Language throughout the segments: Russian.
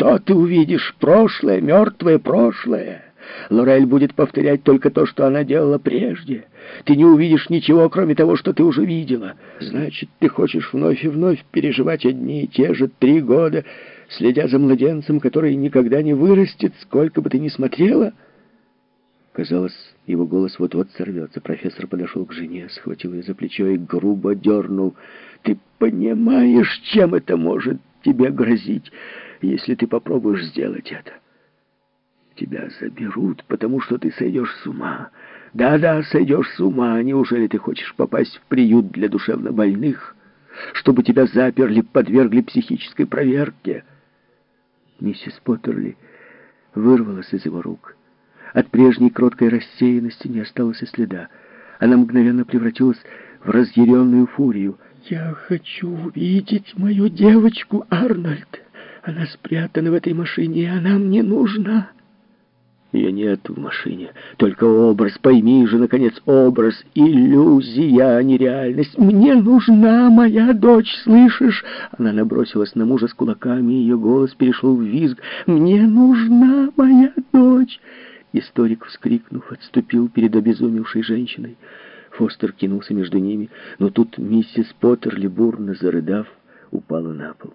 Что ты увидишь? Прошлое, мертвое прошлое. Лорель будет повторять только то, что она делала прежде. Ты не увидишь ничего, кроме того, что ты уже видела. Значит, ты хочешь вновь и вновь переживать одни и те же три года, следя за младенцем, который никогда не вырастет, сколько бы ты ни смотрела?» Казалось, его голос вот-вот сорвется. Профессор подошел к жене, схватил ее за плечо и грубо дернул. «Ты понимаешь, чем это может тебе грозить, если ты попробуешь сделать это?» тебя заберут, потому что ты сойдешь с ума. Да-да, сойдешь с ума. Неужели ты хочешь попасть в приют для душевнобольных, чтобы тебя заперли, подвергли психической проверке?» Миссис Поттерли вырвалась из его рук. От прежней кроткой рассеянности не осталось и следа. Она мгновенно превратилась в разъяренную фурию. «Я хочу увидеть мою девочку, Арнольд. Она спрятана в этой машине, и она мне нужна». Ее нет в машине. Только образ. Пойми же, наконец, образ. Иллюзия, а не реальность. Мне нужна моя дочь, слышишь? Она набросилась на мужа с кулаками, ее голос перешел в визг. Мне нужна моя дочь. Историк, вскрикнув, отступил перед обезумевшей женщиной. Фостер кинулся между ними, но тут миссис Поттерли, бурно зарыдав, упала на пол.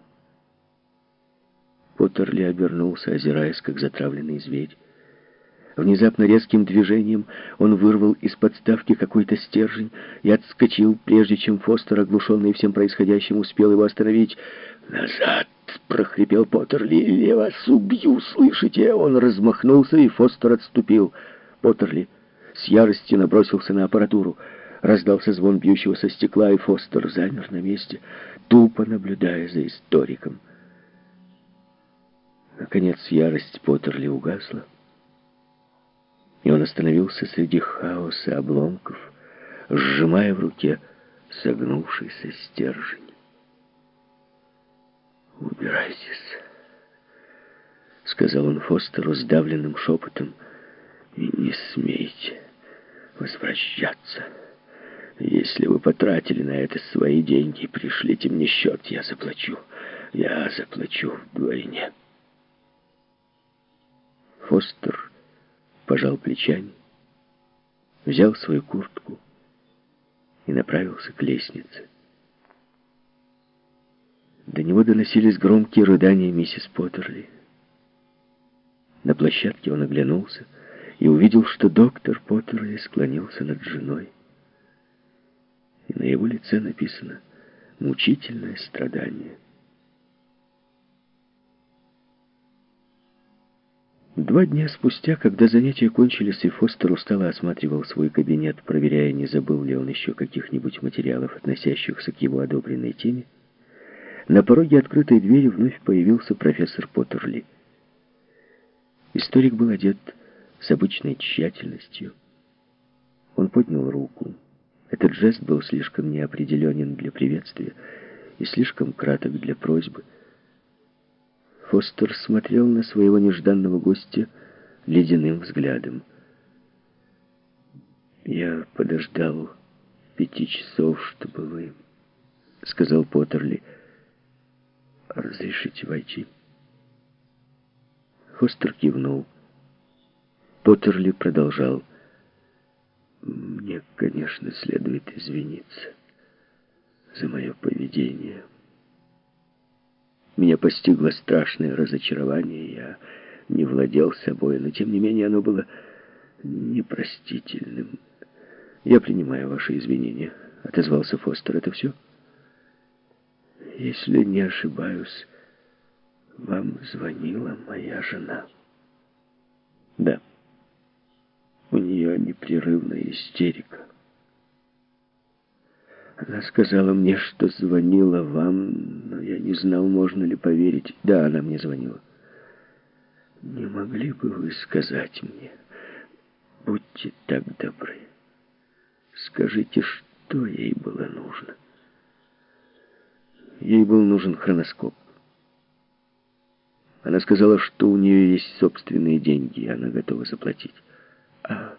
Поттерли обернулся, озираясь, как затравленный зверь. Внезапно резким движением он вырвал из подставки какой-то стержень и отскочил, прежде чем Фостер, оглушенный всем происходящим, успел его остановить. «Назад!» — прохрипел Поттерли. «Или я вас убью, слышите?» Он размахнулся, и Фостер отступил. Поттерли с яростью набросился на аппаратуру. Раздался звон бьющегося стекла, и Фостер замер на месте, тупо наблюдая за историком. Наконец ярость Поттерли угасла и он остановился среди хаоса обломков, сжимая в руке согнувшийся стержень. «Убирайтесь», — сказал он Фостеру сдавленным шепотом, — «и не смейте возвращаться. Если вы потратили на это свои деньги, пришлите мне счет, я заплачу. Я заплачу вдвойне». Фостер пожал плечами, взял свою куртку и направился к лестнице. До него доносились громкие рыдания миссис Поттерли. На площадке он оглянулся и увидел, что доктор Поттерли склонился над женой. И на его лице написано «Мучительное страдание». Два дня спустя, когда занятия кончились, и Фостер устало осматривал свой кабинет, проверяя, не забыл ли он еще каких-нибудь материалов, относящихся к его одобренной теме, на пороге открытой двери вновь появился профессор Поттерли. Историк был одет с обычной тщательностью. Он поднял руку. Этот жест был слишком неопределенен для приветствия и слишком краток для просьбы. Фостер смотрел на своего нежданного гостя ледяным взглядом. «Я подождал пяти часов, чтобы вы...» — сказал Поттерли. «Разрешите войти?» Фостер кивнул. Поттерли продолжал. «Мне, конечно, следует извиниться за мое поведение». Меня постигло страшное разочарование, я не владел собой, но тем не менее оно было непростительным. «Я принимаю ваши извинения», — отозвался Фостер. «Это все?» «Если не ошибаюсь, вам звонила моя жена». «Да». У нее непрерывная истерика. Она сказала мне, что звонила вам, но я не знал, можно ли поверить. Да, она мне звонила. Не могли бы вы сказать мне, будьте так добры, скажите, что ей было нужно? Ей был нужен хроноскоп. Она сказала, что у нее есть собственные деньги, и она готова заплатить. А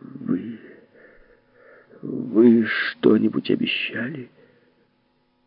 вы... Вы что-нибудь обещали?